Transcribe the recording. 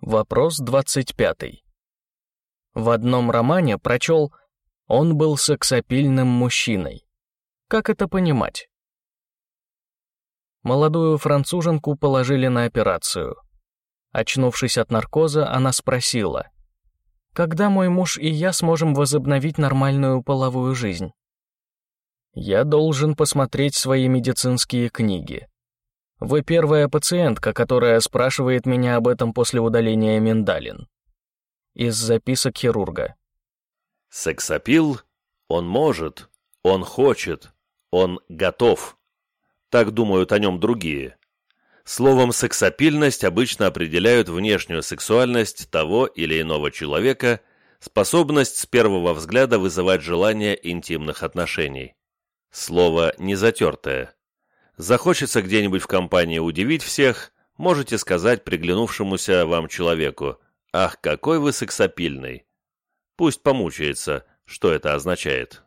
Вопрос 25. В одном романе прочел «Он был сексапильным мужчиной». Как это понимать? Молодую француженку положили на операцию. Очнувшись от наркоза, она спросила, «Когда мой муж и я сможем возобновить нормальную половую жизнь?» «Я должен посмотреть свои медицинские книги. Вы первая пациентка, которая спрашивает меня об этом после удаления миндалин». Из записок хирурга. Сексапил, он может, он хочет, он готов. Так думают о нем другие. Словом сексапильность обычно определяют внешнюю сексуальность того или иного человека, способность с первого взгляда вызывать желание интимных отношений. Слово незатертое. Захочется где-нибудь в компании удивить всех, можете сказать приглянувшемуся вам человеку «Ах, какой вы сексапильный!» Пусть помучается, что это означает.